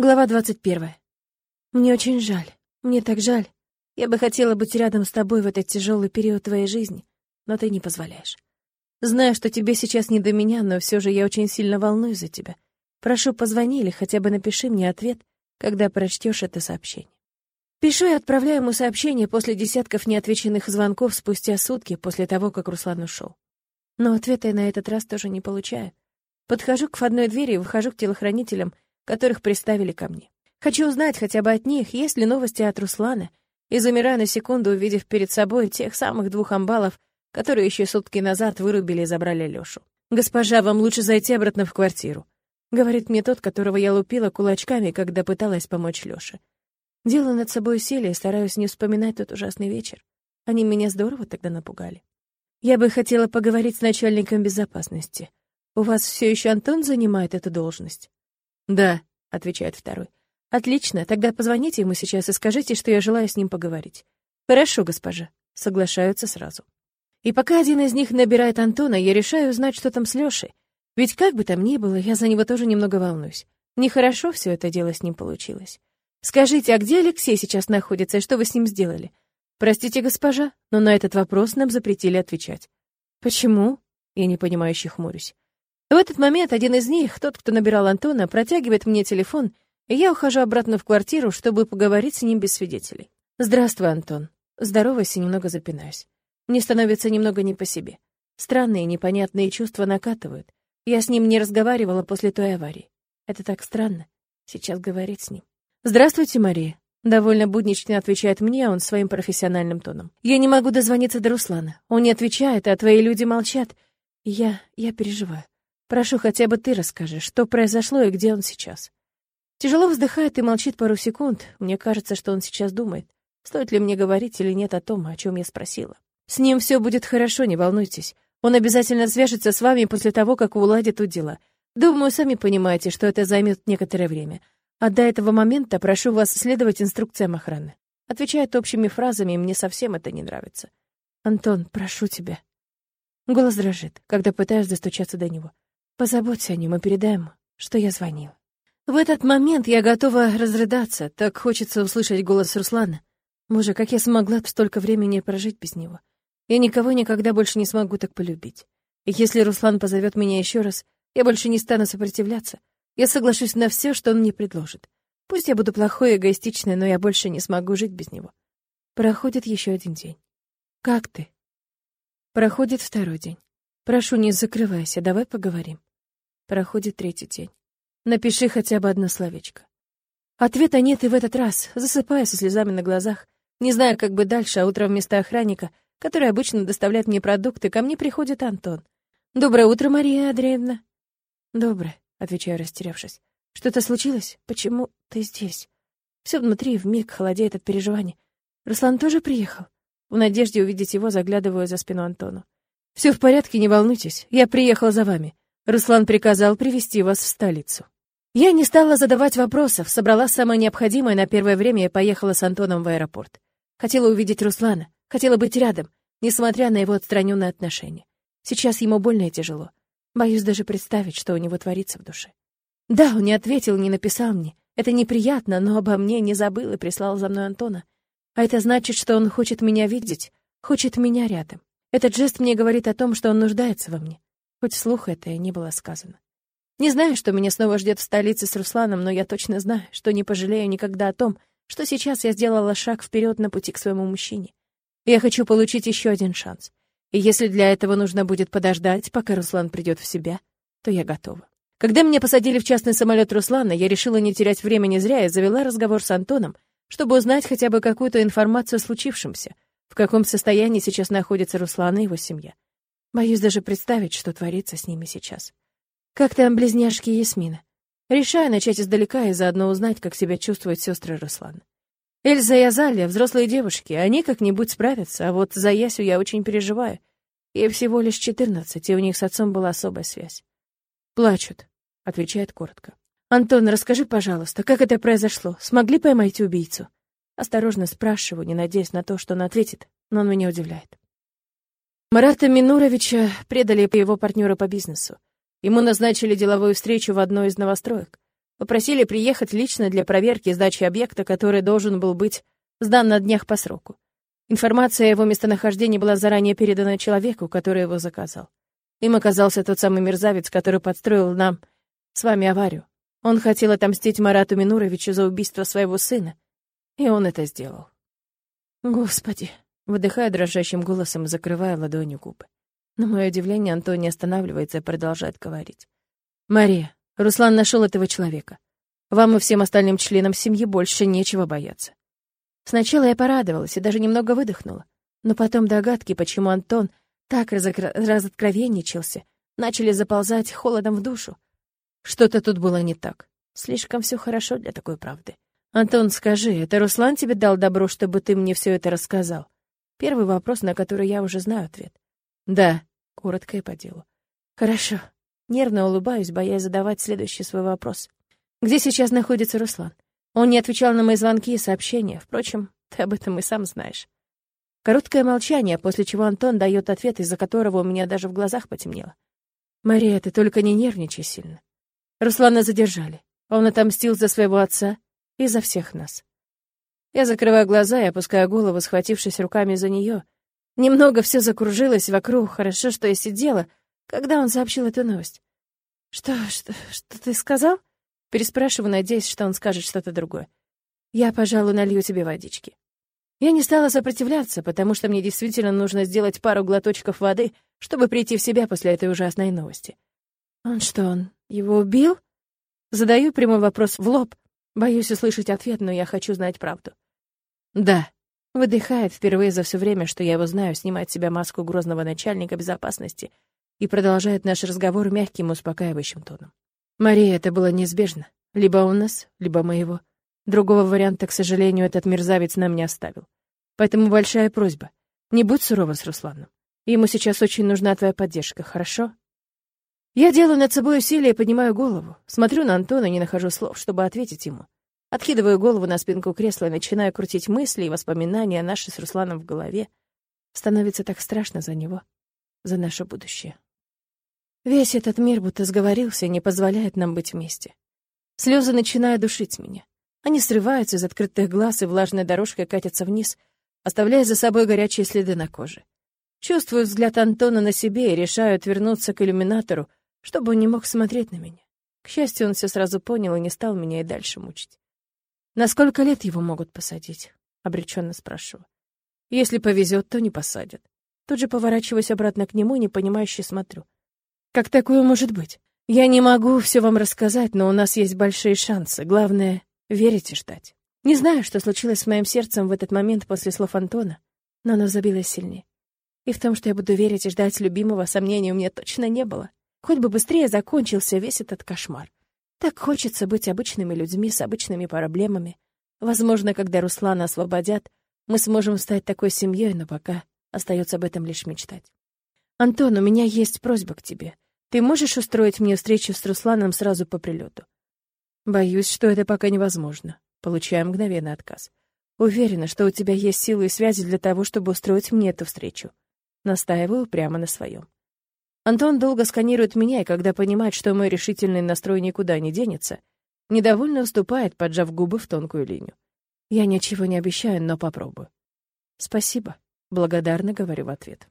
Глава 21. Мне очень жаль. Мне так жаль. Я бы хотела быть рядом с тобой в этот тяжелый период твоей жизни, но ты не позволяешь. Знаю, что тебе сейчас не до меня, но все же я очень сильно волнуюсь за тебя. Прошу, позвони или хотя бы напиши мне ответ, когда прочтешь это сообщение. Пишу и отправляю ему сообщение после десятков неотвеченных звонков спустя сутки после того, как Руслан ушел. Но ответа я на этот раз тоже не получаю. Подхожу к входной двери и выхожу к телохранителям, которых приставили ко мне. Хочу узнать хотя бы от них, есть ли новости от Руслана, и замираю на секунду, увидев перед собой тех самых двух амбалов, которые еще сутки назад вырубили и забрали Лёшу. «Госпожа, вам лучше зайти обратно в квартиру», — говорит мне тот, которого я лупила кулачками, когда пыталась помочь Лёше. Делаю над собой усилие и стараюсь не вспоминать тот ужасный вечер. Они меня здорово тогда напугали. Я бы хотела поговорить с начальником безопасности. У вас все еще Антон занимает эту должность? Да, отвечает второй. Отлично, тогда позвоните ему сейчас и скажите, что я желаю с ним поговорить. Хорошо, госпожа. Соглашаются сразу. И пока один из них набирает Антона, я решаю узнать, что там с Лёшей. Ведь как бы там ни было, я за него тоже немного волнуюсь. Нехорошо все это дело с ним получилось. Скажите, а где Алексей сейчас находится и что вы с ним сделали? Простите, госпожа, но на этот вопрос нам запретили отвечать. Почему? Я непонимающе хмурюсь. В этот момент один из них, тот, кто набирал Антона, протягивает мне телефон — и я ухожу обратно в квартиру, чтобы поговорить с ним без свидетелей. «Здравствуй, Антон». Здороваюсь и немного запинаюсь. Мне становится немного не по себе. Странные, непонятные чувства накатывают. Я с ним не разговаривала после той аварии. Это так странно. Сейчас говорить с ним. «Здравствуйте, Мария». Довольно буднично отвечает мне он своим профессиональным тоном. «Я не могу дозвониться до Руслана. Он не отвечает, а твои люди молчат. я... я переживаю. Прошу, хотя бы ты расскажи, что произошло и где он сейчас». Тяжело вздыхает и молчит пару секунд. Мне кажется, что он сейчас думает, стоит ли мне говорить или нет о том, о чем я спросила. С ним все будет хорошо, не волнуйтесь. Он обязательно свяжется с вами после того, как уладит тут дела. Думаю, сами понимаете, что это займет некоторое время. А до этого момента прошу вас следовать инструкциям охраны. Отвечает общими фразами, мне совсем это не нравится. Антон, прошу тебя. Голос дрожит, когда пытаюсь достучаться до него. Позаботься о нем и передай ему, что я звонила. В этот момент я готова разрыдаться, так хочется услышать голос Руслана. Боже, как я смогла столько времени прожить без него. Я никого никогда больше не смогу так полюбить. И если Руслан позовет меня еще раз, я больше не стану сопротивляться. Я соглашусь на все, что он мне предложит. Пусть я буду плохой и эгоистичной, но я больше не смогу жить без него. Проходит еще один день. Как ты? Проходит второй день. Прошу, не закрывайся, давай поговорим. Проходит третий день. Напиши хотя бы одно словечко. Ответа нет и в этот раз, засыпая со слезами на глазах. Не знаю, как бы дальше, а утром вместо охранника, который обычно доставляет мне продукты, ко мне приходит Антон. «Доброе утро, Мария Андреевна». «Доброе», — отвечаю, растерявшись. «Что-то случилось? Почему ты здесь?» Все внутри вмиг холодеет от переживаний. «Руслан тоже приехал?» В надежде увидеть его, заглядываю за спину Антону. «Все в порядке, не волнуйтесь. Я приехал за вами. Руслан приказал привести вас в столицу». Я не стала задавать вопросов, собрала самое необходимое на первое время и поехала с Антоном в аэропорт. Хотела увидеть Руслана, хотела быть рядом, несмотря на его отстраненное отношение. Сейчас ему больно и тяжело. Боюсь даже представить, что у него творится в душе. Да, он не ответил, не написал мне. Это неприятно, но обо мне не забыл и прислал за мной Антона. А это значит, что он хочет меня видеть, хочет меня рядом. Этот жест мне говорит о том, что он нуждается во мне. Хоть вслух это и не было сказано. Не знаю, что меня снова ждет в столице с Русланом, но я точно знаю, что не пожалею никогда о том, что сейчас я сделала шаг вперед на пути к своему мужчине. Я хочу получить еще один шанс. И если для этого нужно будет подождать, пока Руслан придет в себя, то я готова. Когда меня посадили в частный самолет Руслана, я решила не терять времени зря и завела разговор с Антоном, чтобы узнать хотя бы какую-то информацию о случившемся, в каком состоянии сейчас находится Руслан и его семья. Боюсь даже представить, что творится с ними сейчас. Как там близняшки Ясмина? Решаю начать издалека и заодно узнать, как себя чувствуют сестры Руслана. Эльза и Азалия — взрослые девушки, они как-нибудь справятся, а вот за Ясю я очень переживаю. Ей всего лишь четырнадцать, и у них с отцом была особая связь. «Плачут», — отвечает коротко. «Антон, расскажи, пожалуйста, как это произошло? Смогли поймать убийцу?» Осторожно спрашиваю, не надеясь на то, что он ответит, но он меня удивляет. Марата Минуровича предали его партнера по бизнесу. Ему назначили деловую встречу в одной из новостроек. Попросили приехать лично для проверки сдачи объекта, который должен был быть сдан на днях по сроку. Информация о его местонахождении была заранее передана человеку, который его заказал. Им оказался тот самый мерзавец, который подстроил нам с вами аварию. Он хотел отомстить Марату Минуровичу за убийство своего сына, и он это сделал. Господи, выдыхая дрожащим голосом и закрывая ладонью губы. На мое удивление Антон не останавливается и продолжает говорить. «Мария, Руслан нашел этого человека. Вам и всем остальным членам семьи больше нечего бояться». Сначала я порадовалась и даже немного выдохнула. Но потом догадки, почему Антон так разокр... разоткровенничался, начали заползать холодом в душу. Что-то тут было не так. Слишком все хорошо для такой правды. «Антон, скажи, это Руслан тебе дал добро, чтобы ты мне все это рассказал?» Первый вопрос, на который я уже знаю ответ. «Да», — коротко и по делу. «Хорошо». Нервно улыбаюсь, боясь задавать следующий свой вопрос. «Где сейчас находится Руслан?» Он не отвечал на мои звонки и сообщения. Впрочем, ты об этом и сам знаешь. Короткое молчание, после чего Антон дает ответ, из-за которого у меня даже в глазах потемнело. «Мария, ты только не нервничай сильно. Руслана задержали. Он отомстил за своего отца и за всех нас. Я закрываю глаза и опускаю голову, схватившись руками за нее. Немного все закружилось вокруг, хорошо, что я сидела, когда он сообщил эту новость. «Что, что, что ты сказал?» Переспрашиваю, надеясь, что он скажет что-то другое. «Я, пожалуй, налью тебе водички». Я не стала сопротивляться, потому что мне действительно нужно сделать пару глоточков воды, чтобы прийти в себя после этой ужасной новости. Он что, он его убил? Задаю прямой вопрос в лоб. Боюсь услышать ответ, но я хочу знать правду. Да. Выдыхает впервые за все время, что я его знаю, снимает с себя маску грозного начальника безопасности и продолжает наш разговор мягким, успокаивающим тоном. Мария, это было неизбежно. Либо у нас, либо моего. Другого варианта, к сожалению, этот мерзавец нам не оставил. Поэтому большая просьба. Не будь сурова с Русланом. Ему сейчас очень нужна твоя поддержка, хорошо? Я делаю над собой усилие и поднимаю голову. Смотрю на Антона и не нахожу слов, чтобы ответить ему. Откидываю голову на спинку кресла и начинаю крутить мысли и воспоминания наши с Русланом в голове. Становится так страшно за него, за наше будущее. Весь этот мир будто сговорился и не позволяет нам быть вместе. Слезы начинают душить меня. Они срываются из открытых глаз и влажной дорожкой катятся вниз, оставляя за собой горячие следы на коже. Чувствую взгляд Антона на себе и решаю отвернуться к иллюминатору, чтобы он не мог смотреть на меня. К счастью, он все сразу понял и не стал меня и дальше мучить. «На сколько лет его могут посадить?» — обреченно спрашиваю. «Если повезет, то не посадят». Тут же поворачиваюсь обратно к нему, непонимающе смотрю. «Как такое может быть? Я не могу все вам рассказать, но у нас есть большие шансы. Главное — верить и ждать». Не знаю, что случилось с моим сердцем в этот момент после слов Антона, но оно забилось сильнее. И в том, что я буду верить и ждать любимого, сомнений у меня точно не было. Хоть бы быстрее закончился весь этот кошмар. Так хочется быть обычными людьми с обычными проблемами. Возможно, когда Руслана освободят, мы сможем стать такой семьей, но пока остается об этом лишь мечтать. Антон, у меня есть просьба к тебе. Ты можешь устроить мне встречу с Русланом сразу по прилету? Боюсь, что это пока невозможно. Получаю мгновенный отказ. Уверена, что у тебя есть силы и связи для того, чтобы устроить мне эту встречу. Настаиваю прямо на своем. Антон долго сканирует меня, и когда понимает, что мой решительный настрой никуда не денется, недовольно уступает, поджав губы в тонкую линию. Я ничего не обещаю, но попробую. Спасибо, благодарно говорю в ответ.